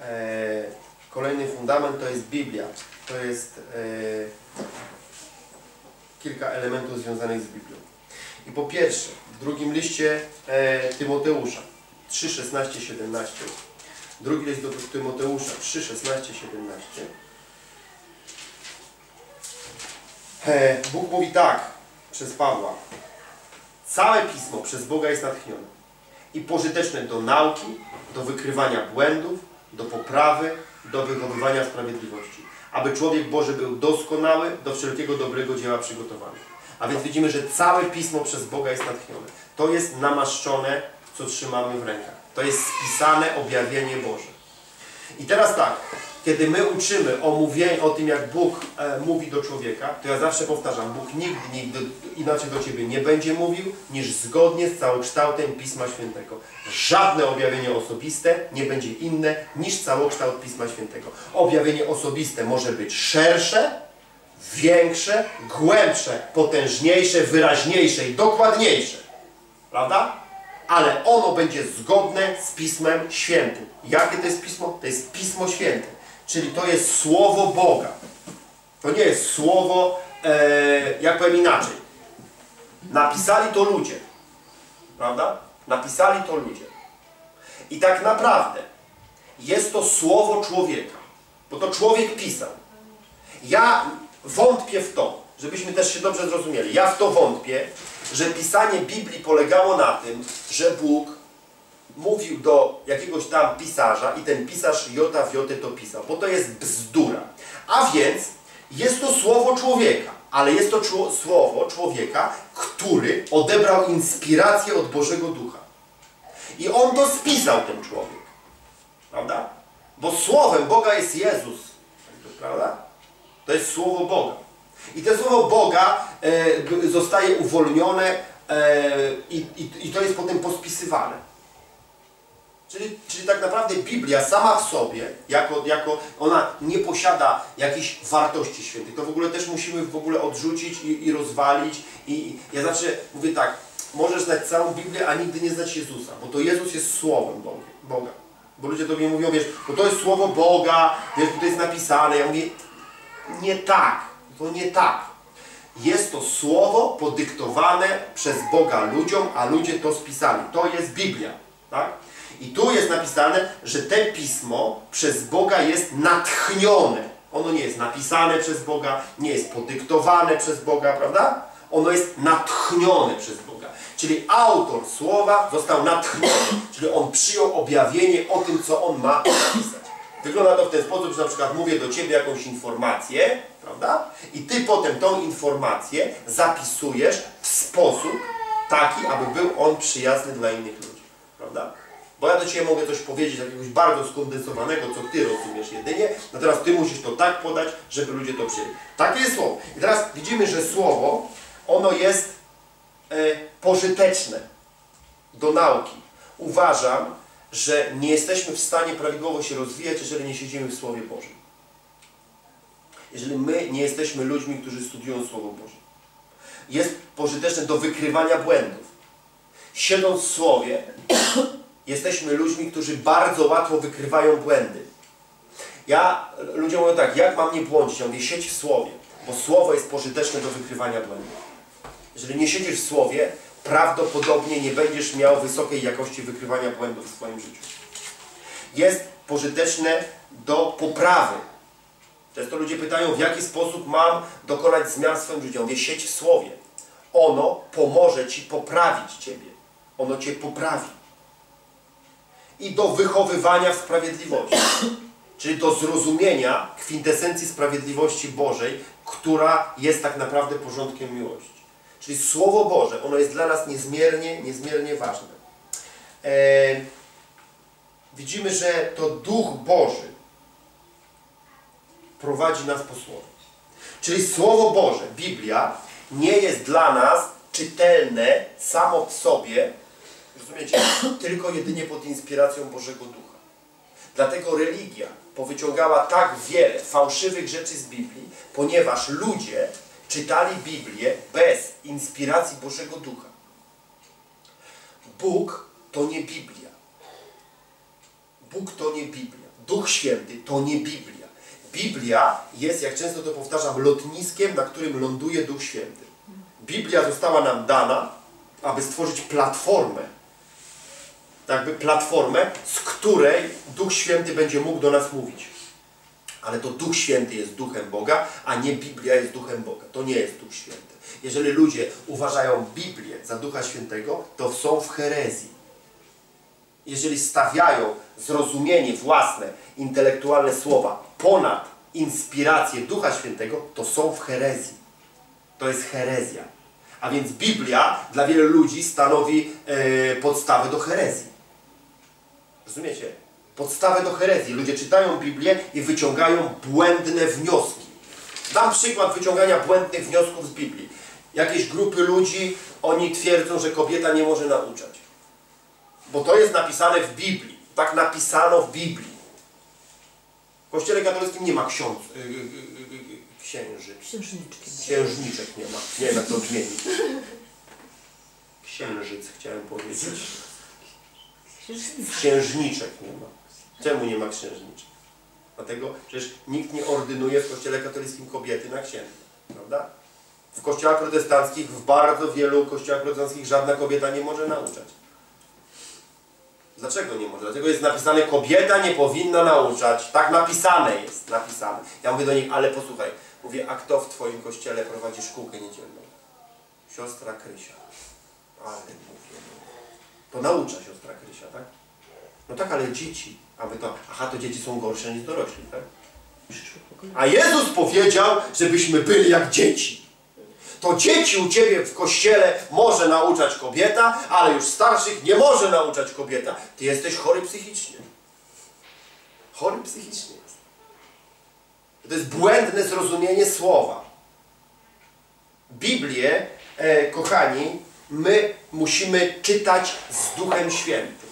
E, kolejny fundament to jest Biblia. To jest e, kilka elementów związanych z Biblią. I po pierwsze, w drugim liście e, Tymoteusza 3, 16, 17. Drugi list do Tymoteusza 3, 16, 17. E, Bóg mówi tak przez Pawła. Całe Pismo przez Boga jest natchnione i pożyteczne do nauki, do wykrywania błędów, do poprawy, do wychowywania sprawiedliwości. Aby człowiek Boży był doskonały, do wszelkiego dobrego dzieła przygotowany. A więc widzimy, że całe Pismo przez Boga jest natchnione. To jest namaszczone, co trzymamy w rękach. To jest spisane objawienie Boże. I teraz tak, kiedy my uczymy o, mówieniu, o tym, jak Bóg e, mówi do człowieka, to ja zawsze powtarzam, Bóg nigdy, nigdy inaczej do Ciebie nie będzie mówił, niż zgodnie z całokształtem Pisma Świętego. Żadne objawienie osobiste nie będzie inne niż całokształt Pisma Świętego. Objawienie osobiste może być szersze, większe, głębsze, potężniejsze, wyraźniejsze i dokładniejsze. Prawda? Ale ono będzie zgodne z Pismem Świętym. Jakie to jest Pismo? To jest Pismo Święte. Czyli to jest Słowo Boga. To nie jest Słowo, e, jak powiem inaczej. Napisali to ludzie. Prawda? Napisali to ludzie. I tak naprawdę jest to Słowo człowieka. Bo to człowiek pisał. Ja wątpię w to, żebyśmy też się dobrze zrozumieli. Ja w to wątpię, że pisanie Biblii polegało na tym, że Bóg mówił do jakiegoś tam pisarza i ten pisarz jota w jotę to pisał, bo to jest bzdura. A więc jest to słowo człowieka, ale jest to słowo człowieka, który odebrał inspirację od Bożego Ducha. I on to spisał, ten człowiek. Prawda? Bo słowem Boga jest Jezus. Prawda? To jest słowo Boga. I to słowo Boga e, zostaje uwolnione e, i, i, i to jest potem pospisywane. Czyli, czyli tak naprawdę Biblia sama w sobie, jako, jako ona nie posiada jakichś wartości świętych. To w ogóle też musimy w ogóle odrzucić i, i rozwalić. I ja zawsze mówię tak, możesz znać całą Biblię, a nigdy nie znać Jezusa, bo to Jezus jest Słowem Boga. Bo ludzie do mnie mówią, wiesz, bo to jest Słowo Boga, wiesz, to jest napisane. Ja mówię, nie tak, to nie tak. Jest to Słowo podyktowane przez Boga ludziom, a ludzie to spisali. To jest Biblia, tak? I tu jest napisane, że te pismo przez Boga jest natchnione. Ono nie jest napisane przez Boga, nie jest podyktowane przez Boga, prawda? Ono jest natchnione przez Boga. Czyli autor słowa został natchniony, czyli on przyjął objawienie o tym, co on ma napisać. Wygląda to w ten sposób, że na przykład mówię do Ciebie jakąś informację, prawda? I Ty potem tą informację zapisujesz w sposób taki, aby był on przyjazny dla innych ludzi, prawda? Bo ja do Ciebie mogę coś powiedzieć, jakiegoś bardzo skondensowanego, co Ty rozumiesz jedynie, natomiast Ty musisz to tak podać, żeby ludzie to przyjęli. Takie jest słowo. I teraz widzimy, że słowo, ono jest e, pożyteczne do nauki. Uważam, że nie jesteśmy w stanie prawidłowo się rozwijać, jeżeli nie siedzimy w Słowie Bożym. Jeżeli my nie jesteśmy ludźmi, którzy studiują Słowo Boże. Jest pożyteczne do wykrywania błędów. Siedząc w Słowie, jesteśmy ludźmi, którzy bardzo łatwo wykrywają błędy. Ja, ludzie mówią tak, jak mam nie błądzić? Ja mówię, siedź w Słowie, bo Słowo jest pożyteczne do wykrywania błędów. Jeżeli nie siedzisz w Słowie, prawdopodobnie nie będziesz miał wysokiej jakości wykrywania błędów w swoim życiu. Jest pożyteczne do poprawy. Często ludzie pytają, w jaki sposób mam dokonać zmian w swoim życiu. Mówię, siedź w Słowie. Ono pomoże Ci poprawić Ciebie. Ono Cię poprawi. I do wychowywania w sprawiedliwości. Czyli do zrozumienia kwintesencji sprawiedliwości Bożej, która jest tak naprawdę porządkiem miłości. Czyli Słowo Boże, ono jest dla nas niezmiernie, niezmiernie ważne. E, widzimy, że to Duch Boży prowadzi nas po Słowie. Czyli Słowo Boże, Biblia, nie jest dla nas czytelne samo w sobie, rozumiecie, tylko jedynie pod inspiracją Bożego Ducha. Dlatego religia powyciągała tak wiele fałszywych rzeczy z Biblii, ponieważ ludzie czytali Biblię bez inspiracji Bożego Ducha. Bóg to nie Biblia. Bóg to nie Biblia. Duch Święty to nie Biblia. Biblia jest, jak często to powtarzam, lotniskiem, na którym ląduje Duch Święty. Biblia została nam dana, aby stworzyć platformę, jakby platformę, z której Duch Święty będzie mógł do nas mówić. Ale to Duch Święty jest Duchem Boga, a nie Biblia jest Duchem Boga. To nie jest Duch Święty. Jeżeli ludzie uważają Biblię za Ducha Świętego, to są w herezji. Jeżeli stawiają zrozumienie własne, intelektualne słowa ponad inspirację Ducha Świętego, to są w herezji. To jest herezja. A więc Biblia dla wielu ludzi stanowi e, podstawę do herezji. Rozumiecie? Podstawę do herezji. Ludzie czytają Biblię i wyciągają błędne wnioski. Dam przykład wyciągania błędnych wniosków z Biblii. Jakieś grupy ludzi, oni twierdzą, że kobieta nie może nauczać. Bo to jest napisane w Biblii. Tak napisano w Biblii. W Kościele katolickim nie ma ksiądz, y, y, y, y, księży. Księżniczki. Księżniczek nie ma. Nie wiem jak to odmienić. Księżyc chciałem powiedzieć. Księżniczek nie ma. Czemu nie ma księżniczek? Dlatego, przecież nikt nie ordynuje w kościele katolickim kobiety na księdza. Prawda? W kościołach protestanckich, w bardzo wielu kościołach protestanckich żadna kobieta nie może nauczać. Dlaczego nie może? Dlatego jest napisane, kobieta nie powinna nauczać. Tak napisane jest, napisane. Ja mówię do nich, ale posłuchaj. Mówię, a kto w Twoim kościele prowadzi szkółkę niedzielną? Siostra Krysia. Ale mówię, no. to naucza siostra Krysia, tak? No tak, ale dzieci. A wy to, aha, to dzieci są gorsze niż dorośli, tak? A Jezus powiedział, żebyśmy byli jak dzieci. To dzieci u Ciebie w kościele może nauczać kobieta, ale już starszych nie może nauczać kobieta. Ty jesteś chory psychicznie. Chory psychicznie jest. To jest błędne zrozumienie słowa. Biblię, e, kochani, my musimy czytać z Duchem Świętym.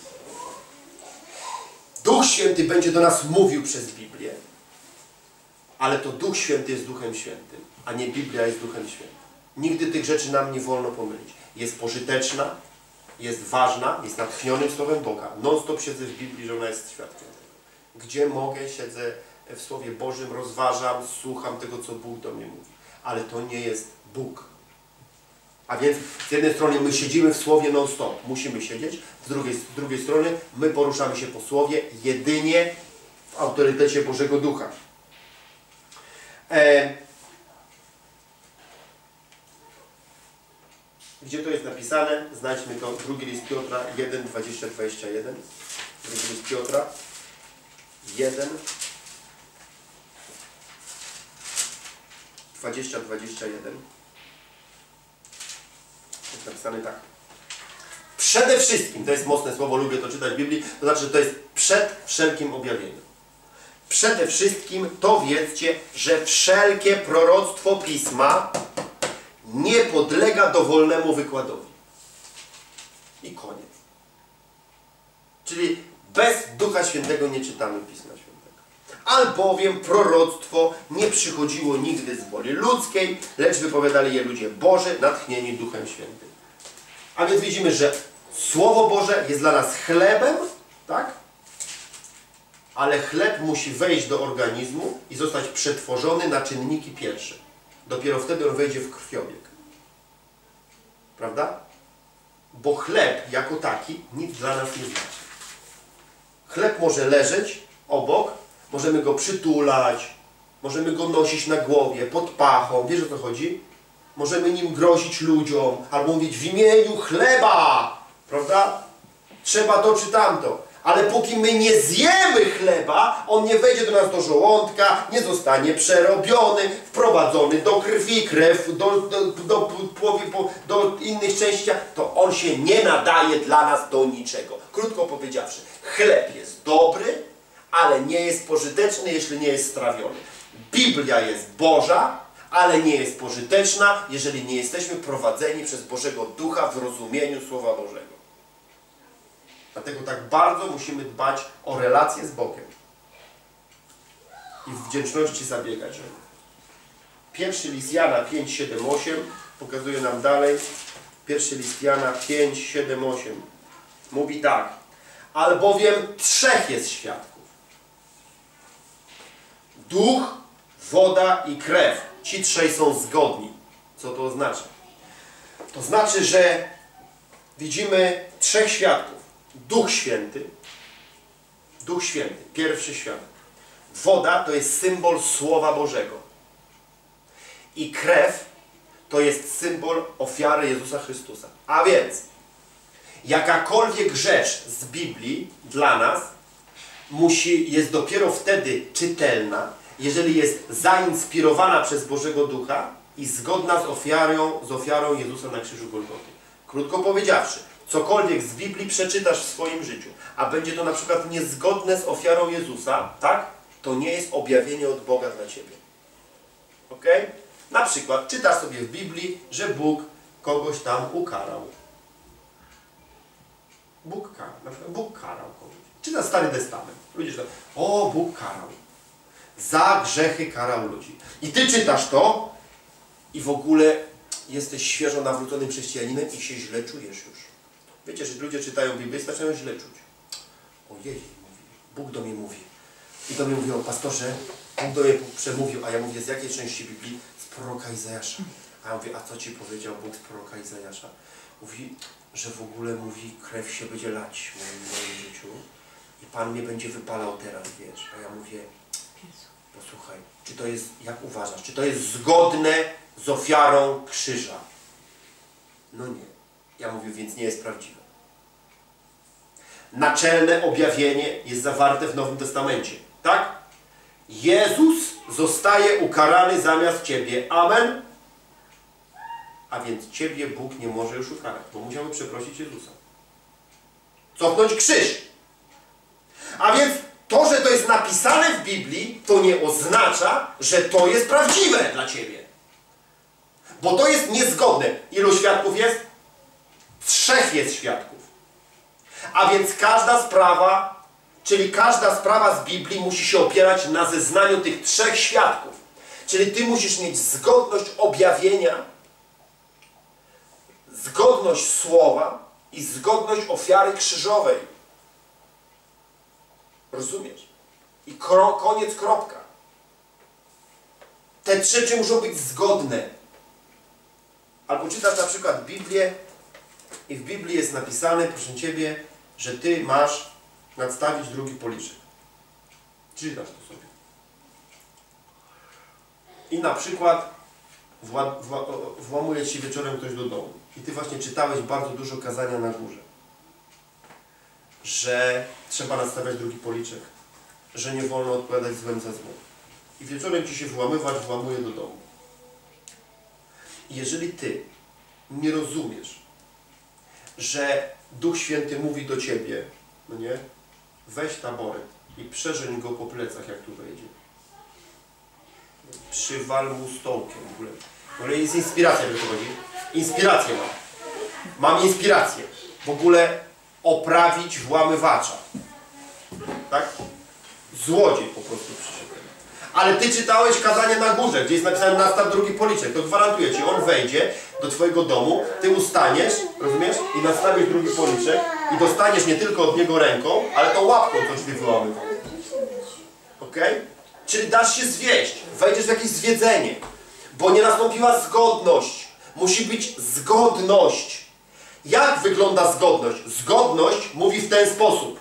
Duch Święty będzie do nas mówił przez Biblię, ale to Duch Święty jest Duchem Świętym, a nie Biblia jest Duchem Świętym. Nigdy tych rzeczy nam nie wolno pomylić. Jest pożyteczna, jest ważna, jest natchnionym Słowem Boga. Non-stop siedzę w Biblii, że ona jest świadkiem tego. Gdzie mogę, siedzę w Słowie Bożym, rozważam, słucham tego, co Bóg do mnie mówi. Ale to nie jest Bóg. A więc z jednej strony my siedzimy w Słowie non-stop, musimy siedzieć, z drugiej, z drugiej strony my poruszamy się po Słowie jedynie w autorytecie Bożego Ducha. E, gdzie to jest napisane? Znajdźmy to, drugi list Piotra 1, 20, 21. Drugi list Piotra 1, 20, 21. Jest napisane tak. Przede wszystkim, to jest mocne słowo, lubię to czytać w Biblii, to znaczy, że to jest przed wszelkim objawieniem. Przede wszystkim to wiedzcie, że wszelkie proroctwo Pisma nie podlega dowolnemu wykładowi. I koniec. Czyli bez Ducha Świętego nie czytamy Pisma. Albowiem proroctwo nie przychodziło nigdy z woli ludzkiej, lecz wypowiadali je ludzie Boży, natchnieni Duchem Świętym. A więc widzimy, że Słowo Boże jest dla nas chlebem, tak? Ale chleb musi wejść do organizmu i zostać przetworzony na czynniki pierwsze. Dopiero wtedy on wejdzie w krwiobieg. Prawda? Bo chleb jako taki nic dla nas nie znaczy. Chleb może leżeć obok, możemy go przytulać, możemy go nosić na głowie, pod pachą. Wiesz o co chodzi? Możemy nim grozić ludziom, albo mówić w imieniu chleba, prawda? Trzeba to czy tamto. Ale póki my nie zjemy chleba, on nie wejdzie do nas do żołądka, nie zostanie przerobiony, wprowadzony do krwi, krew, do, do, do, do, innych części, to on się nie nadaje dla nas do niczego. Krótko powiedziawszy, chleb jest dobry, ale nie jest pożyteczny, jeśli nie jest strawiony. Biblia jest Boża, ale nie jest pożyteczna, jeżeli nie jesteśmy prowadzeni przez Bożego Ducha w rozumieniu Słowa Bożego. Dlatego tak bardzo musimy dbać o relacje z Bogiem i w wdzięczności zabiegać o nie. Pierwszy list Jana 5, 7, 8 pokazuje nam dalej. Pierwszy list Jana 5, 7, 8 mówi tak. Albowiem trzech jest świadków. Duch, woda i krew. Ci trzej są zgodni. Co to oznacza? To znaczy, że widzimy trzech świadków. Duch Święty, Duch Święty, pierwszy świadek. Woda to jest symbol Słowa Bożego. I krew to jest symbol ofiary Jezusa Chrystusa. A więc, jakakolwiek rzecz z Biblii dla nas musi, jest dopiero wtedy czytelna, jeżeli jest zainspirowana przez Bożego Ducha i zgodna z ofiarą, z ofiarą Jezusa na krzyżu Golgoty. Krótko powiedziawszy, cokolwiek z Biblii przeczytasz w swoim życiu, a będzie to na przykład niezgodne z ofiarą Jezusa, tak? To nie jest objawienie od Boga dla Ciebie. Ok? Na przykład czytasz sobie w Biblii, że Bóg kogoś tam ukarał. Bóg karał. Na przykład Bóg karał kogoś. Czyta Stary Testament. Ludzie czytają, o Bóg karał. Za grzechy karał ludzi. I ty czytasz to i w ogóle jesteś świeżo nawróconym chrześcijaninem i się źle czujesz już. Wiecie, że ludzie czytają Biblię i zaczynają źle czuć. Ojej, mówi, Bóg do mnie mówi. I do mnie mówi, o pastorze, Bóg do mnie przemówił, a ja mówię, z jakiej części Biblii? Z proroka Izajasza. A ja mówię, a co Ci powiedział Bóg z proroka Izajasza? Mówi, że w ogóle mówi, krew się będzie lać w moim, w moim życiu i Pan mnie będzie wypalał teraz, wiesz. A ja mówię, posłuchaj, czy to jest, jak uważasz, czy to jest zgodne z ofiarą krzyża? No nie. Ja mówię, więc nie jest prawdziwe. Naczelne objawienie jest zawarte w Nowym Testamencie. Tak? Jezus zostaje ukarany zamiast Ciebie. Amen? A więc Ciebie Bóg nie może już ukarać, bo musiałby przeprosić Jezusa. Cofnąć krzyż. A więc to, że to jest napisane w Biblii, to nie oznacza, że to jest prawdziwe dla Ciebie. Bo to jest niezgodne. Ilu świadków jest? Trzech jest świadków. A więc każda sprawa, czyli każda sprawa z Biblii musi się opierać na zeznaniu tych trzech świadków. Czyli Ty musisz mieć zgodność objawienia, zgodność słowa i zgodność ofiary krzyżowej. Rozumiesz? I koniec, kropka. Te trzy rzeczy muszą być zgodne. Albo czytasz na przykład Biblię i w Biblii jest napisane, proszę Ciebie, że Ty masz nadstawić drugi policzek. Czytasz to sobie. I na przykład wła, wła, włamuje Ci wieczorem ktoś do domu. I Ty właśnie czytałeś bardzo dużo kazania na górze. Że trzeba nadstawiać drugi policzek. Że nie wolno odpowiadać złem za zło. I wieczorem Ci się włamywać włamuje do domu. Jeżeli Ty nie rozumiesz, że Duch Święty mówi do Ciebie, no nie? Weź taboret i przeżeń go po plecach, jak tu wejdzie. Przywal mu stołkiem w ogóle. W ogóle jest inspiracja, wiesz o co chodzi? Inspirację mam. Mam inspirację. W ogóle oprawić włamywacza. Tak? Złodziej po prostu przyszedł. Ale Ty czytałeś kazanie na górze, gdzie jest napisane nastaw drugi policzek. To gwarantuję Ci, on wejdzie do Twojego domu, Ty ustaniesz, rozumiesz? I nastawisz drugi policzek i dostaniesz nie tylko od niego ręką, ale to łapką coś Ty wyłamywał. Ok? Czyli dasz się zwieść, wejdziesz w jakieś zwiedzenie, bo nie nastąpiła zgodność. Musi być zgodność. Jak wygląda zgodność? Zgodność mówi w ten sposób,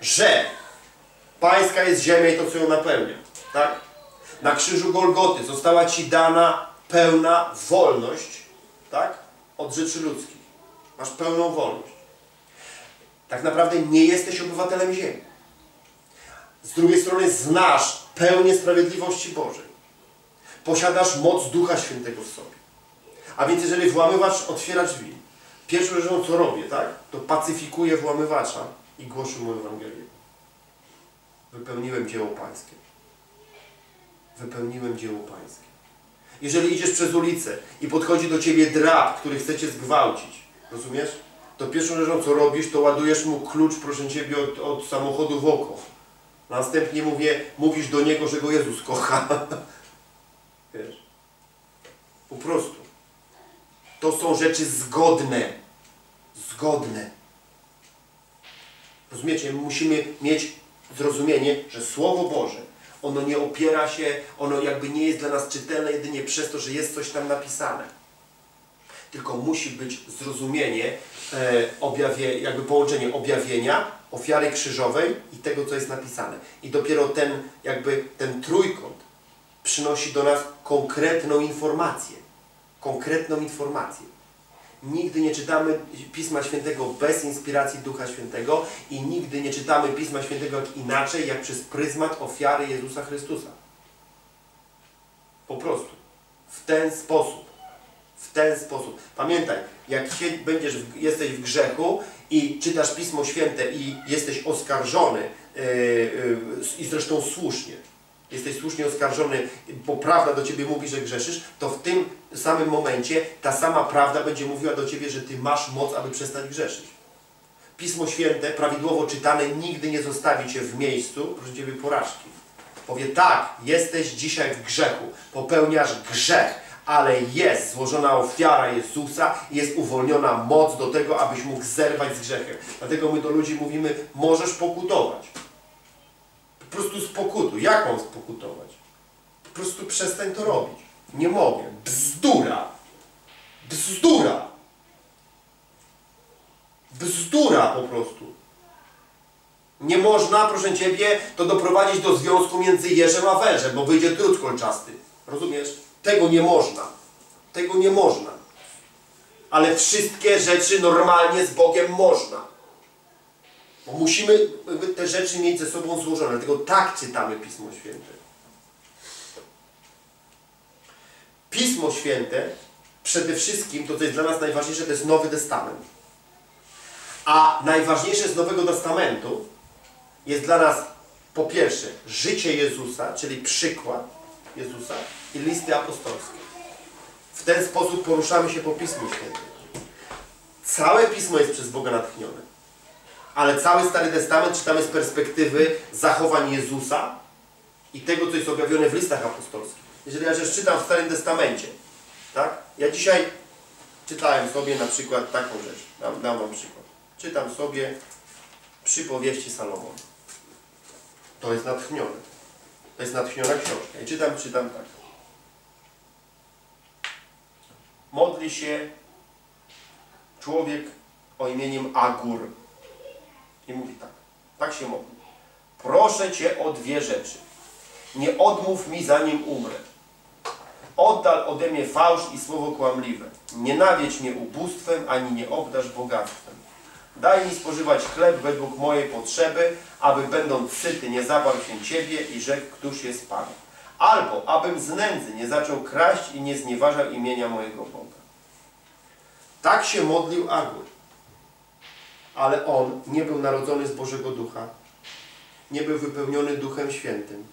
że Pańska jest ziemia i to, co ją napełnia. Tak? Na krzyżu Golgoty została Ci dana pełna wolność tak? od rzeczy ludzkich. Masz pełną wolność. Tak naprawdę nie jesteś obywatelem ziemi. Z drugiej strony znasz pełnię sprawiedliwości Bożej. Posiadasz moc Ducha Świętego w sobie. A więc jeżeli włamywacz otwiera drzwi, pierwszą rzeczą co robię, tak? To pacyfikuję włamywacza i głoszę mu Ewangelię. Wypełniłem dzieło Pańskie wypełniłem dzieło Pańskie. Jeżeli idziesz przez ulicę i podchodzi do Ciebie drab, który chce Cię zgwałcić, rozumiesz? To pierwszą rzeczą, co robisz, to ładujesz mu klucz, proszę Ciebie, od, od samochodu w oko. Następnie mówię, mówisz do niego, że go Jezus kocha. Wiesz? Po prostu. To są rzeczy zgodne. Zgodne. Rozumiecie? My musimy mieć zrozumienie, że Słowo Boże Ono nie opiera się, ono jakby nie jest dla nas czytelne jedynie przez to, że jest coś tam napisane. Tylko musi być zrozumienie, e, objawie, jakby połączenie objawienia, ofiary krzyżowej i tego, co jest napisane. I dopiero ten, jakby ten trójkąt przynosi do nas konkretną informację. Konkretną informację. Nigdy nie czytamy Pisma Świętego bez inspiracji Ducha Świętego i nigdy nie czytamy Pisma Świętego inaczej, jak przez pryzmat ofiary Jezusa Chrystusa. Po prostu. W ten sposób. W ten sposób. Pamiętaj, jak będziesz jesteś w grzechu i czytasz Pismo Święte i jesteś oskarżony, yy, yy, i zresztą słusznie, jesteś słusznie oskarżony, bo prawda do Ciebie mówi, że grzeszysz, to w tym samym momencie ta sama prawda będzie mówiła do Ciebie, że Ty masz moc, aby przestać grzeszyć. Pismo Święte, prawidłowo czytane, nigdy nie zostawi Cię w miejscu, proszę Ciebie porażki. Powie tak, jesteś dzisiaj w grzechu, popełniasz grzech, ale jest złożona ofiara Jezusa i jest uwolniona moc do tego, abyś mógł zerwać z grzechem. Dlatego my do ludzi mówimy, możesz pokutować. Po prostu spokutuj. Jak mam spokutować? Po prostu przestań to robić. Nie mogę. Bzdura. Bzdura. Bzdura po prostu. Nie można, proszę Ciebie, to doprowadzić do związku między jeżem a wężem, bo wyjdzie drut kolczasty. Rozumiesz? Tego nie można. Tego nie można. Ale wszystkie rzeczy normalnie z Bogiem można. Musimy te rzeczy mieć ze sobą złożone. Dlatego tak czytamy Pismo Święte. Pismo Święte przede wszystkim, to co jest dla nas najważniejsze, to jest Nowy Testament. A najważniejsze z Nowego Testamentu jest dla nas po pierwsze życie Jezusa, czyli przykład Jezusa i listy apostolskie. W ten sposób poruszamy się po Pismu Świętym. Całe Pismo jest przez Boga natchnione. Ale cały Stary Testament czytamy z perspektywy zachowań Jezusa i tego, co jest objawione w listach apostolskich. Jeżeli ja rzecz czytam w Starym Testamencie, tak? Ja dzisiaj czytałem sobie na przykład taką rzecz. Dam, dam wam przykład. Czytam sobie przypowieści Salomona. To jest natchnione. To jest natchniona książka. I czytam, czytam tak. Modli się człowiek o imieniem Agur. I mówi tak. Tak się modli. Proszę Cię o dwie rzeczy. Nie odmów mi zanim umrę. Oddal ode mnie fałsz i słowo kłamliwe. Nie nawiedź mnie ubóstwem, ani nie obdasz bogactwem. Daj mi spożywać chleb według mojej potrzeby, aby będąc syty nie zaparł się Ciebie i rzekł, któż jest Pan. Albo abym z nędzy nie zaczął kraść i nie znieważał imienia mojego Boga. Tak się modlił Agur. Ale on nie był narodzony z Bożego Ducha. Nie był wypełniony Duchem Świętym.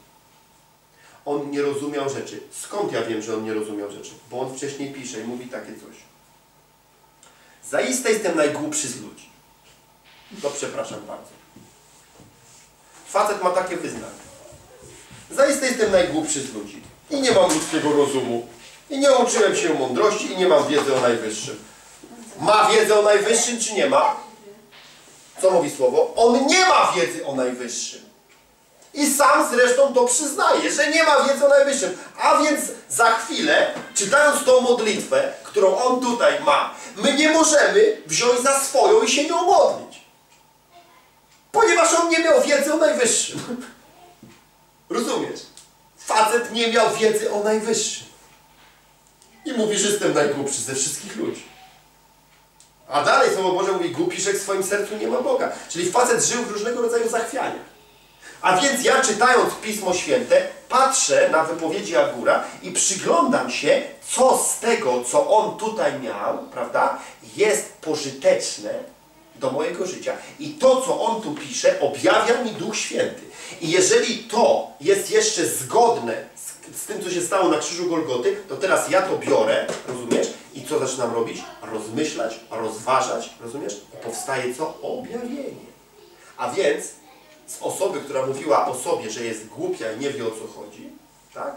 On nie rozumiał rzeczy. Skąd ja wiem, że on nie rozumiał rzeczy? Bo on wcześniej pisze i mówi takie coś. Zaiste jestem najgłupszy z ludzi. To przepraszam bardzo. Facet ma takie wyznanie. Zaiste jestem najgłupszy z ludzi. I nie mam ludzkiego rozumu. I nie uczyłem się mądrości i nie mam wiedzy o najwyższym. Ma wiedzę o najwyższym czy nie ma? Co mówi słowo? On nie ma wiedzy o najwyższym. I sam zresztą to przyznaje, że nie ma wiedzy o najwyższym. A więc za chwilę, czytając tą modlitwę, którą on tutaj ma, my nie możemy wziąć za swoją i się nią modlić. Ponieważ on nie miał wiedzy o najwyższym. Rozumiesz? Facet nie miał wiedzy o najwyższym. I mówi, że jestem najgłupszy ze wszystkich ludzi. A dalej Słowo Boże mówi, głupiszek w swoim sercu nie ma Boga. Czyli facet żył w różnego rodzaju zachwianiach. A więc ja czytając Pismo Święte, patrzę na wypowiedzi Agura i przyglądam się, co z tego, co on tutaj miał, prawda, jest pożyteczne do mojego życia. I to, co on tu pisze, objawia mi Duch Święty. I jeżeli to jest jeszcze zgodne z, z tym, co się stało na krzyżu Golgoty, to teraz ja to biorę, rozumiesz? I co zaczynam robić? Rozmyślać, rozważać, rozumiesz? I powstaje co? Objawienie. A więc z osoby, która mówiła o sobie, że jest głupia i nie wie o co chodzi, tak?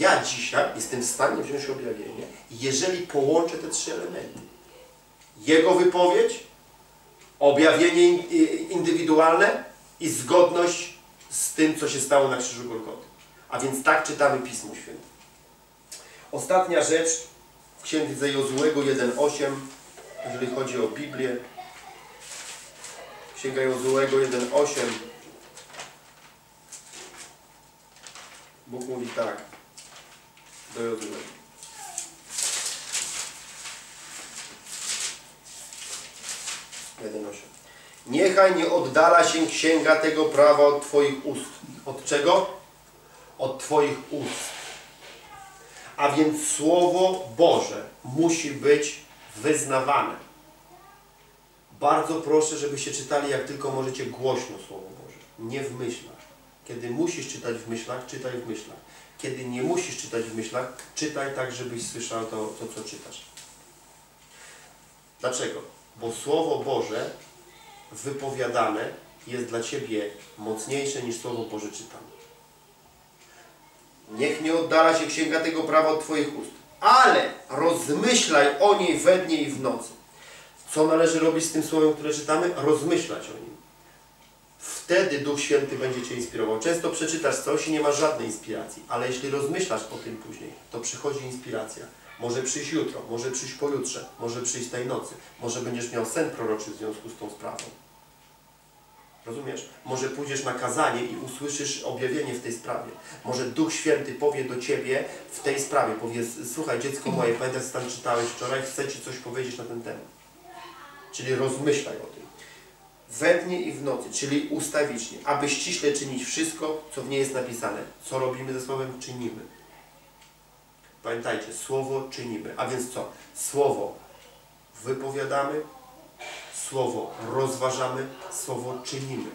Ja dzisiaj jestem w stanie wziąć objawienie, jeżeli połączę te trzy elementy. Jego wypowiedź, objawienie indywidualne i zgodność z tym, co się stało na krzyżu Golgoty. A więc tak czytamy Pismo Święte. Ostatnia rzecz Księdze Jozułego 1.8, jeżeli chodzi o Biblię. Księga Jozułego 1.8. Bóg mówi tak do osiem. Niechaj nie oddala się księga tego prawa od Twoich ust. Od czego? Od Twoich ust. A więc Słowo Boże musi być wyznawane. Bardzo proszę, żebyście czytali jak tylko możecie głośno Słowo Boże. Nie w myślach. Kiedy musisz czytać w myślach, czytaj w myślach. Kiedy nie musisz czytać w myślach, czytaj tak, żebyś słyszał to, to co czytasz. Dlaczego? Bo Słowo Boże wypowiadane jest dla Ciebie mocniejsze niż Słowo Boże czytane. Niech nie oddala się księga tego prawa od Twoich ust, ale rozmyślaj o niej we dnie i w nocy. Co należy robić z tym słowem, które czytamy? Rozmyślać o nim. Wtedy Duch Święty będzie Cię inspirował. Często przeczytasz coś i nie masz żadnej inspiracji, ale jeśli rozmyślasz o tym później, to przychodzi inspiracja. Może przyjść jutro, może przyjść pojutrze, może przyjść tej nocy, może będziesz miał sen proroczy w związku z tą sprawą. Rozumiesz? Może pójdziesz na kazanie i usłyszysz objawienie w tej sprawie. Może Duch Święty powie do Ciebie w tej sprawie, powie, słuchaj dziecko moje, pamiętasz co tam czytałeś wczoraj, chcę Ci coś powiedzieć na ten temat. Czyli rozmyślaj o tym. We dnie i w nocy, czyli ustawicznie, aby ściśle czynić wszystko, co w niej jest napisane. Co robimy ze Słowem? Czynimy. Pamiętajcie, Słowo czynimy. A więc co? Słowo wypowiadamy, Słowo rozważamy, Słowo czynimy.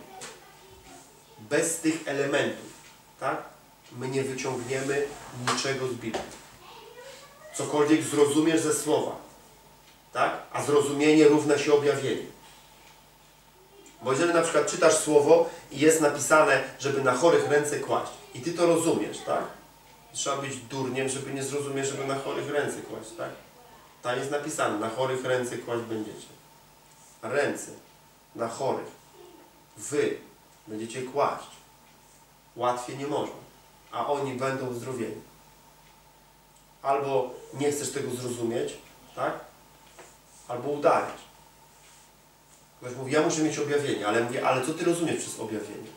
Bez tych elementów, tak? My nie wyciągniemy niczego z Biblii. Cokolwiek zrozumiesz ze Słowa, tak? A zrozumienie równa się objawienie. Bo jeżeli na przykład czytasz Słowo i jest napisane, żeby na chorych ręce kłaść i Ty to rozumiesz, tak? Trzeba być durniem, żeby nie zrozumieć, żeby na chorych ręce kłaść, tak? Tam jest napisane, na chorych ręce kłaść będziecie. Ręce na chorych. Wy będziecie kłaść. Łatwiej nie można. A oni będą uzdrowieni. Albo nie chcesz tego zrozumieć, tak? Albo udajesz. Ktoś mówi, ja muszę mieć objawienie, ale ja mówię, ale co ty rozumiesz przez objawienie?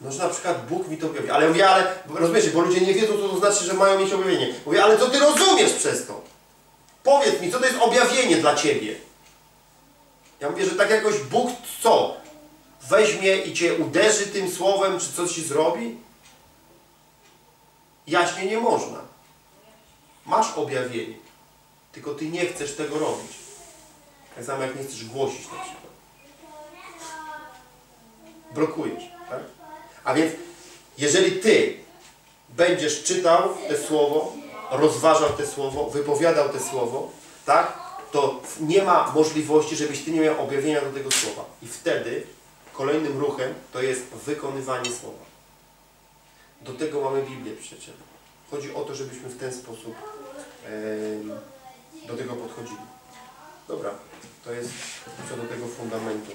No, że na przykład Bóg mi to objawi. Ale ja mówię, ale rozumiecie, bo ludzie nie wiedzą, co to znaczy, że mają mieć objawienie. Mówię, ale co ty rozumiesz przez to? Powiedz mi, co to jest objawienie dla ciebie? Ja mówię, że tak jakoś Bóg co? Weźmie i cię uderzy tym słowem, czy coś ci zrobi? Jaśnie nie można. Masz objawienie, tylko ty nie chcesz tego robić. Tak samo jak nie chcesz głosić na przykład. Blokujesz, tak? A więc, jeżeli ty będziesz czytał te słowo, rozważał te słowo, wypowiadał te słowo, tak? To nie ma możliwości, żebyś ty nie miał objawienia do tego słowa. I wtedy kolejnym ruchem to jest wykonywanie słowa. Do tego mamy Biblię przecież. Chodzi o to, żebyśmy w ten sposób em, do tego podchodzili. Dobra, to jest co do tego fundamentu.